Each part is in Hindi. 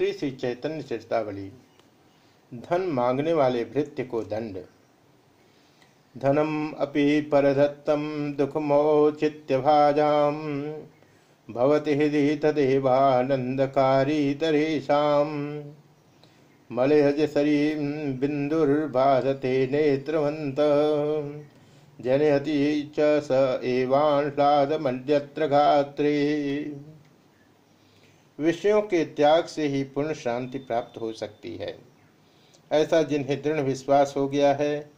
श्री श्री चैतन्य चेतावली धन मांगने वाले भृत्य को दंड। धनम अपि परदत्तम दुखमोचित्य भाजाम भवति हृदि तदेवानंदकारी तरेशम मलयजसरी बिंदुर्बाधते नेत्रवंत जनयति च स एवाह्लादमन्यत्र गात्रे। विषयों के त्याग से ही पूर्ण शांति प्राप्त हो सकती है। ऐसा जिन्हें दृढ़ विश्वास हो गया है,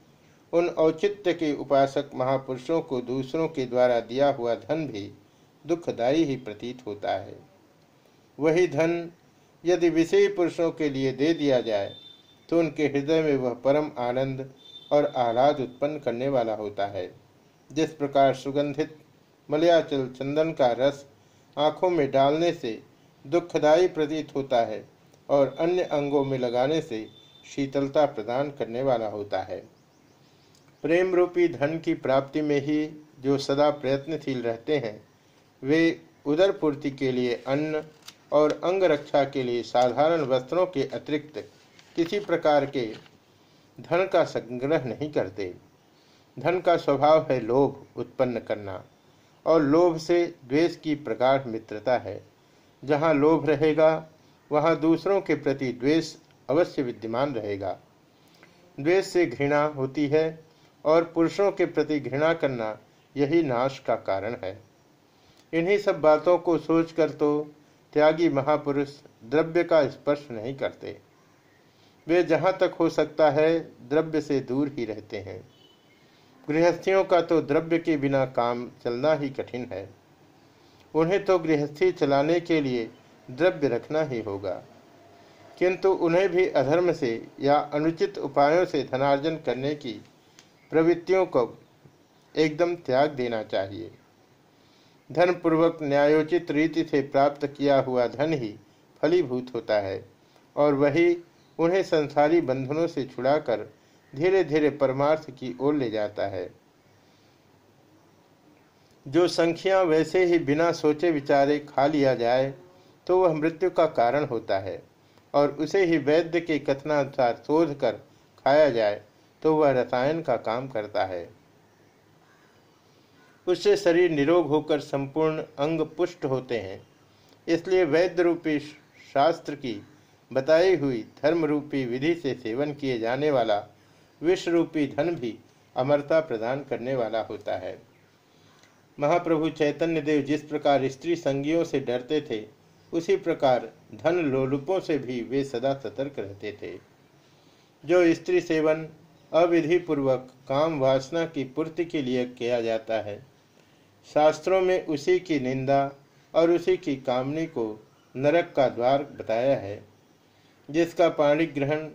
उन औचित्य के उपासक महापुरुषों को दूसरों के द्वारा दिया हुआ धन भी दुखदायी ही प्रतीत होता है। वही धन यदि विषयी पुरुषों के लिए दे दिया जाए तो उनके हृदय में वह परम आनंद और आह्लाद उत्पन्न करने वाला होता है। जिस प्रकार सुगंधित मलयाचल चंदन का रस आँखों में डालने से दुखदायी प्रतीत होता है और अन्य अंगों में लगाने से शीतलता प्रदान करने वाला होता है। प्रेम रूपी धन की प्राप्ति में ही जो सदा प्रयत्नशील रहते हैं, वे उदर पूर्ति के लिए अन्न और अंग रक्षा के लिए साधारण वस्त्रों के अतिरिक्त किसी प्रकार के धन का संग्रह नहीं करते। धन का स्वभाव है लोभ उत्पन्न करना और लोभ से द्वेष की प्रगाढ़ मित्रता है। जहाँ लोभ रहेगा, वहाँ दूसरों के प्रति द्वेष अवश्य विद्यमान रहेगा। द्वेष से घृणा होती है और पुरुषों के प्रति घृणा करना यही नाश का कारण है। इन्हीं सब बातों को सोचकर तो त्यागी महापुरुष द्रव्य का स्पर्श नहीं करते। वे जहाँ तक हो सकता है, द्रव्य से दूर ही रहते हैं। गृहस्थियों का तो द्रव्य के बिना काम चलना ही कठिन है। उन्हें तो गृहस्थी चलाने के लिए द्रव्य रखना ही होगा। किंतु उन्हें भी अधर्म से या अनुचित उपायों से धनार्जन करने की प्रवृत्तियों को एकदम त्याग देना चाहिए। धन पूर्वक न्यायोचित रीति से प्राप्त किया हुआ धन ही फलीभूत होता है और वही उन्हें संसारी बंधनों से छुड़ाकर धीरे धीरे परमार्थ की ओर ले जाता है। जो संख्या वैसे ही बिना सोचे विचारे खा लिया जाए तो वह मृत्यु का कारण होता है। और उसे ही वैद्य के कथनानुसार शोध कर खाया जाए तो वह रसायन का काम करता है। उससे शरीर निरोग होकर संपूर्ण अंग पुष्ट होते हैं। इसलिए वैद्य रूपी शास्त्र की बताई हुई धर्म रूपी विधि से सेवन किए जाने वाला विश्व रूपी धन भी अमरता प्रदान करने वाला होता है। महाप्रभु चैतन्य देव जिस प्रकार स्त्री संगियों से डरते थे, उसी प्रकार धन लोलुपों से भी वे सदा सतर्क रहते थे। जो स्त्री सेवन अविधि पूर्वक काम वासना की पूर्ति के लिए किया जाता है, शास्त्रों में उसी की निंदा और उसी की कामनी को नरक का द्वार बताया है, जिसका पाणी ग्रहण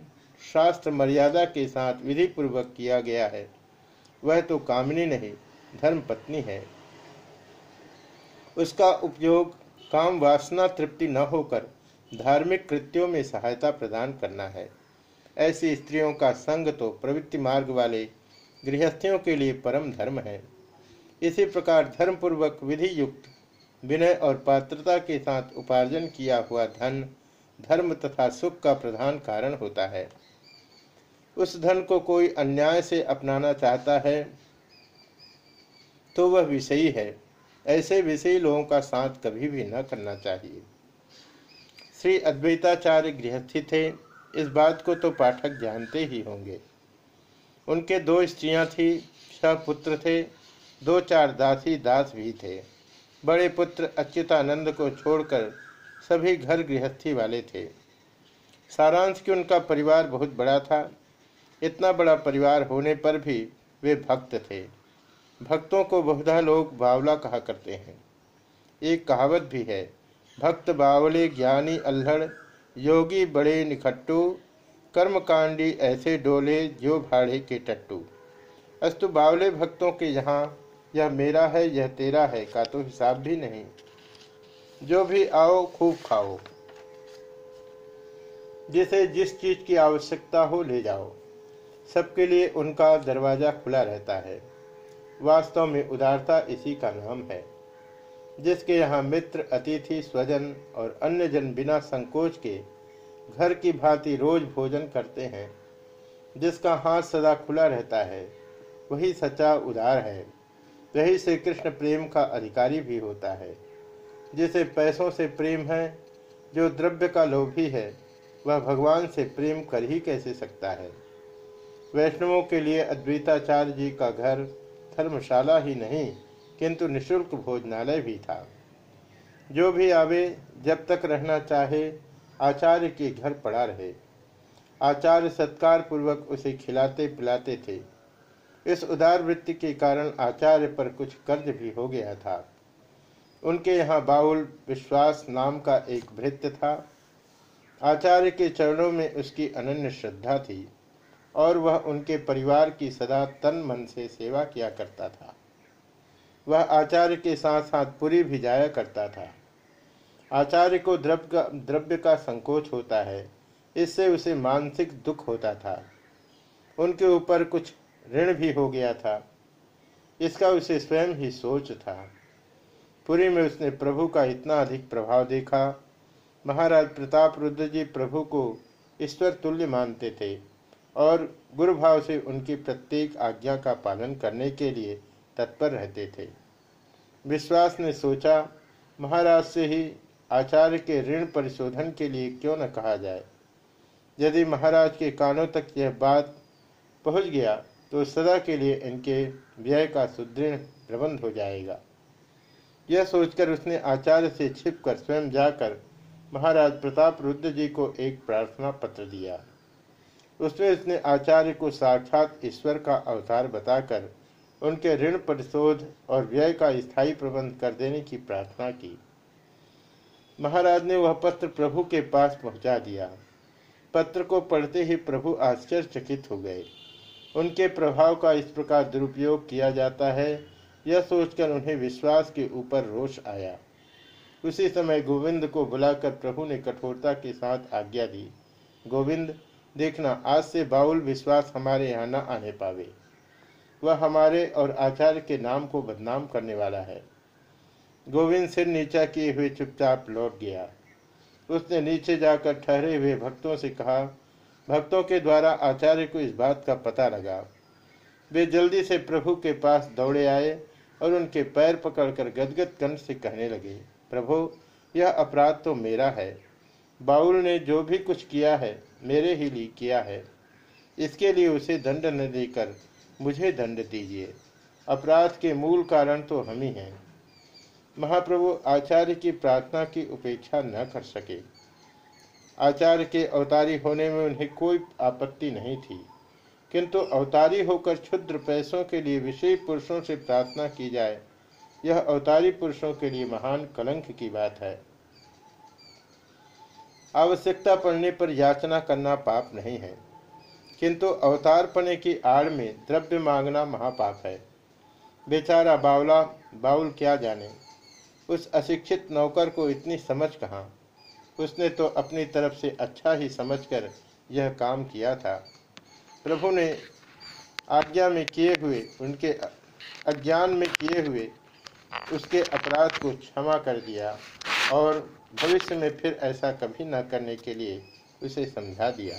शास्त्र मर्यादा के साथ विधि पूर्वक किया गया है, वह तो कामनी नहीं धर्म पत्नी है। उसका उपयोग काम वासना तृप्ति न होकर धार्मिक कृत्यों में सहायता प्रदान करना है। ऐसी स्त्रियों का संग तो प्रवृत्ति मार्ग वाले गृहस्थियों के लिए परम धर्म है। इसी प्रकार धर्मपूर्वक विधि युक्त विनय और पात्रता के साथ उपार्जन किया हुआ धन, धर्म तथा सुख का प्रधान कारण होता है। उस धन को कोई अन्याय से अपनाना चाहता है तो वह विषयी है। ऐसे विषयी लोगों का साथ कभी भी न करना चाहिए। श्री अद्वैताचार्य गृहस्थी थे, इस बात को तो पाठक जानते ही होंगे। उनके दो स्त्रियाँ थी, छह पुत्र थे, दो चार दासी दास भी थे। बड़े पुत्र अच्युतानंद को छोड़कर सभी घर गृहस्थी वाले थे। सारांश कि उनका परिवार बहुत बड़ा था, इतना बड़ा परिवार होने पर भी वे भक्त थे। भक्तों को बहुधा लोग बावला कहा करते हैं। एक कहावत भी है, भक्त बावले ज्ञानी अल्हड़, योगी बड़े निखट्टू, कर्मकांडी ऐसे डोले जो भाड़े के टट्टू। अस्तु बावले भक्तों के यहाँ, यह मेरा है, यह तेरा है, का तो हिसाब भी नहीं। जो भी आओ, खूब खाओ। जिसे जिस चीज़ की आवश्यकता हो ले जाओ। सबके लिए उनका दरवाज़ा खुला रहता है। वास्तव में उदारता इसी का नाम है, जिसके यहाँ मित्र, अतिथि, स्वजन और अन्य जन बिना संकोच के घर की भांति रोज भोजन करते हैं, जिसका हाथ सदा खुला रहता है, वही सच्चा उदार है। वही श्री कृष्ण प्रेम का अधिकारी भी होता है, जिसे पैसों से प्रेम है, जो द्रव्य का लोभी है, वह भगवान से प्रेम कर ही कैसे सकता है? वैष्णवों के लिए अद्वैताचार्य जी का घर धर्मशाला ही नहीं, किंतु निशुल्क भोजनालय भी था। जो भी आवे, जब तक रहना चाहे, आचार्य के घर पड़ा रहे। आचार्य सत्कार पूर्वक उसे खिलाते पिलाते थे। इस उदार वृत्ति के कारण आचार्य पर कुछ कर्ज भी हो गया था। उनके यहाँ बाउल, विश्वास नाम का एक भृत्य था। आचार्य के चरणों में उसकी अनन्य श्रद्धा थी। और वह उनके परिवार की सदा तन मन से सेवा किया करता था। वह आचार्य के साथ साथ पुरी भी जाया करता था। आचार्य को द्रव्य का द्रव्य का संकोच होता है, इससे उसे मानसिक दुख होता था। उनके ऊपर कुछ ऋण भी हो गया था। इसका उसे स्वयं ही सोच था। पुरी में उसने प्रभु का इतना अधिक प्रभाव देखा। महाराज प्रताप रुद्र जी प्रभु को ईश्वर तुल्य मानते थे। और गुरु भाव से उनकी प्रत्येक आज्ञा का पालन करने के लिए तत्पर रहते थे। विश्वास ने सोचा, महाराज से ही आचार्य के ऋण परिशोधन के लिए क्यों न कहा जाए? यदि महाराज के कानों तक यह बात पहुँच गया तो सदा के लिए इनके व्यय का सुदृढ़ प्रबंध हो जाएगा। यह सोचकर उसने आचार्य से छिपकर स्वयं जाकर महाराज प्रताप रुद्र जी को एक प्रार्थना पत्र दिया। उसमें उसने आचार्य को साक्षात ईश्वर का अवतार बताकर उनके ऋण परिशोध और व्यय का स्थायी प्रबंध कर देने की प्रार्थना की। महाराज ने वह पत्र प्रभु के पास पहुँचा दिया। पत्र को पढ़ते ही प्रभु आश्चर्यचकित हो गए। उनके प्रभाव का इस प्रकार दुरुपयोग किया जाता है, यह सोचकर उन्हें विश्वास के ऊपर रोष आया। उसी समय गोविंद को बुलाकर प्रभु ने कठोरता के साथ आज्ञा दी। गोविंद देखना, आज से बाउल विश्वास हमारे यहाँ न आने पावे। वह हमारे और आचार्य के नाम को बदनाम करने वाला है। गोविंद सिर नीचा किए हुए चुपचाप लौट गया। उसने नीचे जाकर ठहरे हुए भक्तों से कहा, भक्तों के द्वारा आचार्य को इस बात का पता लगा। वे जल्दी से प्रभु के पास दौड़े आए और उनके पैर पकड़कर गदगद कंठ से कहने लगे, प्रभु, यह अपराध तो मेरा है। बाउल ने जो भी कुछ किया है मेरे ही लिए किया है। इसके लिए उसे दंड न देकर मुझे दंड दीजिए। अपराध के मूल कारण तो हम ही हैं। महाप्रभु आचार्य की प्रार्थना की उपेक्षा न कर सके। आचार्य के अवतारी होने में उन्हें कोई आपत्ति नहीं थी। किंतु अवतारी होकर क्षुद्र पैसों के लिए विषय पुरुषों से प्रार्थना की जाए, यह अवतारी पुरुषों के लिए महान कलंक की बात है। आवश्यकता पड़ने पर याचना करना पाप नहीं है। किंतु अवतार पने की आड़ में द्रव्य मांगना महापाप है। बेचारा बावला, बाउल क्या जाने? उस अशिक्षित नौकर को इतनी समझ कहाँ? उसने तो अपनी तरफ़ से अच्छा ही समझकर यह काम किया था। प्रभु ने आज्ञा में किए हुए, उनके अज्ञान में किए हुए उसके अपराध को क्षमा कर दिया और भविष्य में फिर ऐसा कभी न करने के लिए उसे समझा दिया।